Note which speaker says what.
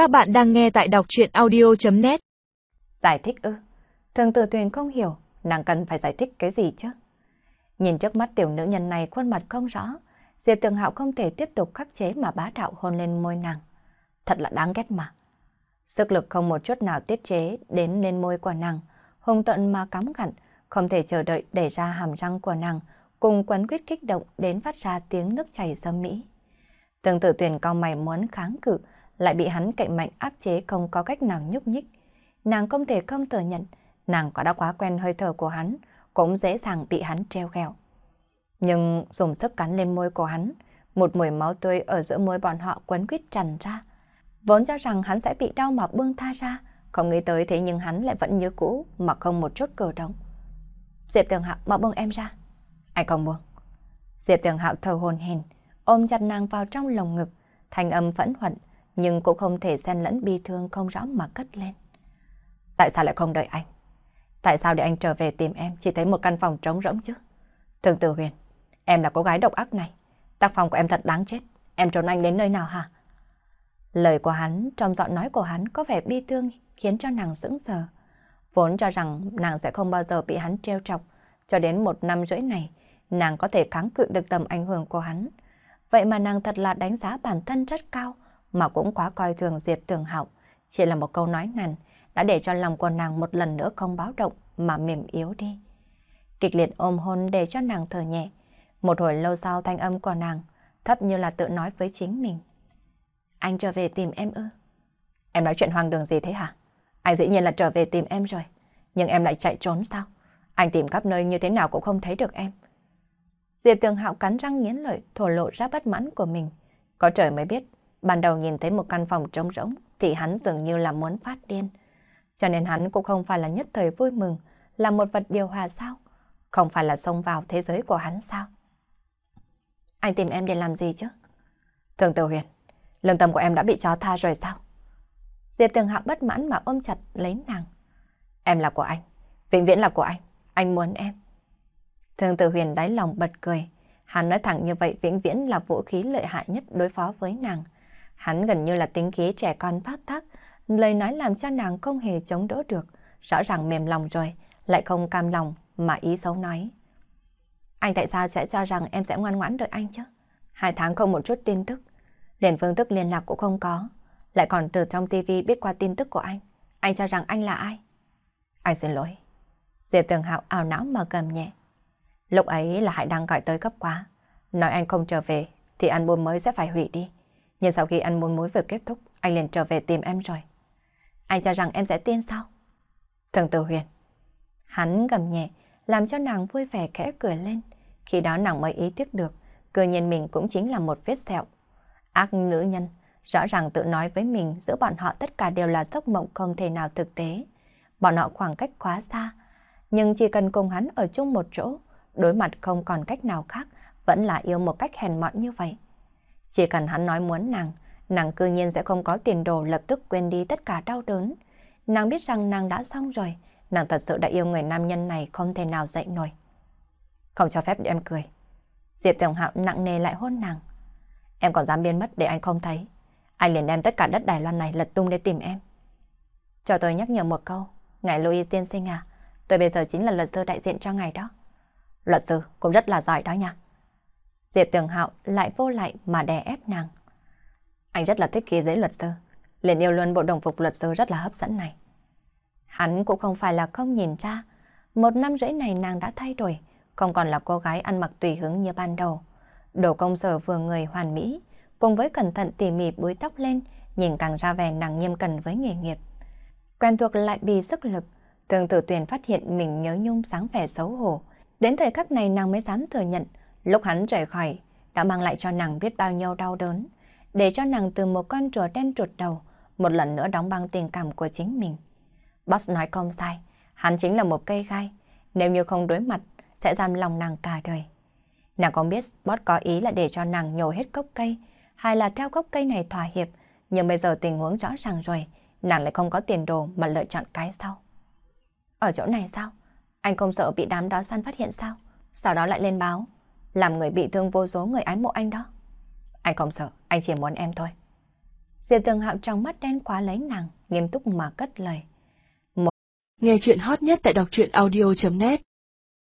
Speaker 1: Các bạn đang nghe tại đọc chuyện audio.net
Speaker 2: Giải thích ư? Thường tử tuyền không hiểu, nàng cần phải giải thích cái gì chứ? Nhìn trước mắt tiểu nữ nhân này khuôn mặt không rõ, Diệp Tường Hạo không thể tiếp tục khắc chế mà bá đạo hôn lên môi nàng. Thật là đáng ghét mà. Sức lực không một chút nào tiết chế đến lên môi của nàng, hung tận mà cắm gặn, không thể chờ đợi để ra hàm răng của nàng, cùng quấn quyết kích động đến phát ra tiếng nước chảy dâm mỹ. Thường tử tuyển cao mày muốn kháng cự, lại bị hắn cậy mạnh áp chế không có cách nào nhúc nhích. Nàng không thể không thừa nhận, nàng có đã quá quen hơi thở của hắn, cũng dễ dàng bị hắn treo ghẹo. Nhưng dùng sức cắn lên môi của hắn, một mùi máu tươi ở giữa môi bọn họ quấn quýt tràn ra. Vốn cho rằng hắn sẽ bị đau mà buông tha ra, không nghĩ tới thế nhưng hắn lại vẫn như cũ mà không một chút cử động. Diệp Tường Hạo mà buông em ra. Anh không buông. Diệp Tường Hạo thở hồn hển, ôm chặt nàng vào trong lồng ngực, thanh âm phẫn hận, nhưng cũng không thể xen lẫn bi thương không rõ mà cất lên. Tại sao lại không đợi anh? Tại sao để anh trở về tìm em chỉ thấy một căn phòng trống rỗng chứ? Thường Tử Huyền, em là cô gái độc ác này. Tác phong của em thật đáng chết. Em trốn anh đến nơi nào hả? Lời của hắn, trong giọng nói của hắn có vẻ bi thương khiến cho nàng sững sờ. Vốn cho rằng nàng sẽ không bao giờ bị hắn treo chọc. Cho đến một năm rưỡi này, nàng có thể kháng cự được tầm ảnh hưởng của hắn. Vậy mà nàng thật là đánh giá bản thân rất cao, mà cũng quá coi thường Diệp Tường Hạo. Chỉ là một câu nói nàn, đã để cho lòng của nàng một lần nữa không báo động mà mềm yếu đi. Kịch liệt ôm hôn để cho nàng thở nhẹ. Một hồi lâu sau thanh âm của nàng, thấp như là tự nói với chính mình. Anh trở về tìm em ư? Em nói chuyện hoang đường gì thế hả? Anh dĩ nhiên là trở về tìm em rồi. Nhưng em lại chạy trốn sao? Anh tìm khắp nơi như thế nào cũng không thấy được em. Diệp Tường Hạo cắn răng nghiến lợi, thổ lộ ra bất mãn của mình. Có trời mới biết, ban đầu nhìn thấy một căn phòng trống rỗng thì hắn dường như là muốn phát điên. Cho nên hắn cũng không phải là nhất thời vui mừng, là một vật điều hòa sao? Không phải là xông vào thế giới của hắn sao? Anh tìm em để làm gì chứ? Thường Tử Huyền, lương tâm của em đã bị chó tha rồi sao? Diệp Tường Hạo bất mãn mà ôm chặt lấy nàng. Em là của anh, vĩnh viễn là của anh, anh muốn em. Thường Tử Huyền đáy lòng bật cười. Hắn nói thẳng như vậy vĩnh viễn là vũ khí lợi hại nhất đối phó với nàng. Hắn gần như là tính khí trẻ con phát tác, lời nói làm cho nàng không hề chống đỡ được. Rõ ràng mềm lòng rồi, lại không cam lòng mà ý xấu nói. Anh tại sao sẽ cho rằng em sẽ ngoan ngoãn đợi anh chứ? Hai tháng không một chút tin tức, liền phương thức liên lạc cũng không có. Lại còn từ trong tivi biết qua tin tức của anh. Anh cho rằng anh là ai? Anh xin lỗi. Diệp Tường Hạo ảo não mà cầm nhẹ. Lúc ấy là Hải đang gọi tới cấp quá. Nói anh không trở về thì album mới sẽ phải hủy đi. Nhưng sau khi ăn muốn muối vừa kết thúc, anh liền trở về tìm em rồi. Anh cho rằng em sẽ tin sao? Thường Tử Huyền. Hắn gầm nhẹ, làm cho nàng vui vẻ khẽ cười lên. Khi đó nàng mới ý thức được, cười nhìn mình cũng chính là một vết sẹo. Ác nữ nhân, rõ ràng tự nói với mình giữa bọn họ tất cả đều là giấc mộng không thể nào thực tế. Bọn họ khoảng cách quá xa, nhưng chỉ cần cùng hắn ở chung một chỗ, đối mặt không còn cách nào khác, vẫn là yêu một cách hèn mọn như vậy. Chỉ cần hắn nói muốn nàng, nàng cư nhiên sẽ không có tiền đồ lập tức quên đi tất cả đau đớn. Nàng biết rằng nàng đã xong rồi, nàng thật sự đã yêu người nam nhân này không thể nào dậy nổi. Không cho phép em cười. Diệp Tiểu Hạo nặng nề lại hôn nàng. Em còn dám biến mất để anh không thấy. Anh liền đem tất cả đất Đài Loan này lật tung để tìm em. Cho tôi nhắc nhở một câu. Ngài Louis tiên sinh à, tôi bây giờ chính là luật sư đại diện cho ngài đó. Luật sư cũng rất là giỏi đó nha. Diệp Tường Hạo lại vô lại mà đè ép nàng. Anh rất là thích ký giấy luật sư. Liền yêu luôn bộ đồng phục luật sư rất là hấp dẫn này. Hắn cũng không phải là không nhìn ra. Một năm rưỡi này nàng đã thay đổi. Không còn là cô gái ăn mặc tùy hứng như ban đầu. Đồ công sở vừa người hoàn mỹ. Cùng với cẩn thận tỉ mỉ búi tóc lên. Nhìn càng ra vẻ nàng nghiêm cẩn với nghề nghiệp. Quen thuộc lại bị sức lực. Thường tử tuyển phát hiện mình nhớ nhung sáng vẻ xấu hổ. Đến thời khắc này nàng mới dám thừa nhận, lúc hắn rời khỏi, đã mang lại cho nàng biết bao nhiêu đau đớn, để cho nàng từ một con rùa đen trụt đầu, một lần nữa đóng băng tình cảm của chính mình. Boss nói không sai, hắn chính là một cây gai, nếu như không đối mặt, sẽ giam lòng nàng cả đời. Nàng không biết Boss có ý là để cho nàng nhổ hết gốc cây, hay là theo gốc cây này thỏa hiệp, nhưng bây giờ tình huống rõ ràng rồi, nàng lại không có tiền đồ mà lựa chọn cái sau. Ở chỗ này sao? Anh không sợ bị đám đó săn phát hiện sao? Sau đó lại lên báo, làm người bị thương vô số người ái mộ anh đó. Anh không sợ, anh chỉ muốn em thôi. Diệp Tường Hạo trong mắt đen quá lấy nàng, nghiêm túc mà cất lời.
Speaker 1: Nghe chuyện hot nhất tại đọc truyện audio.net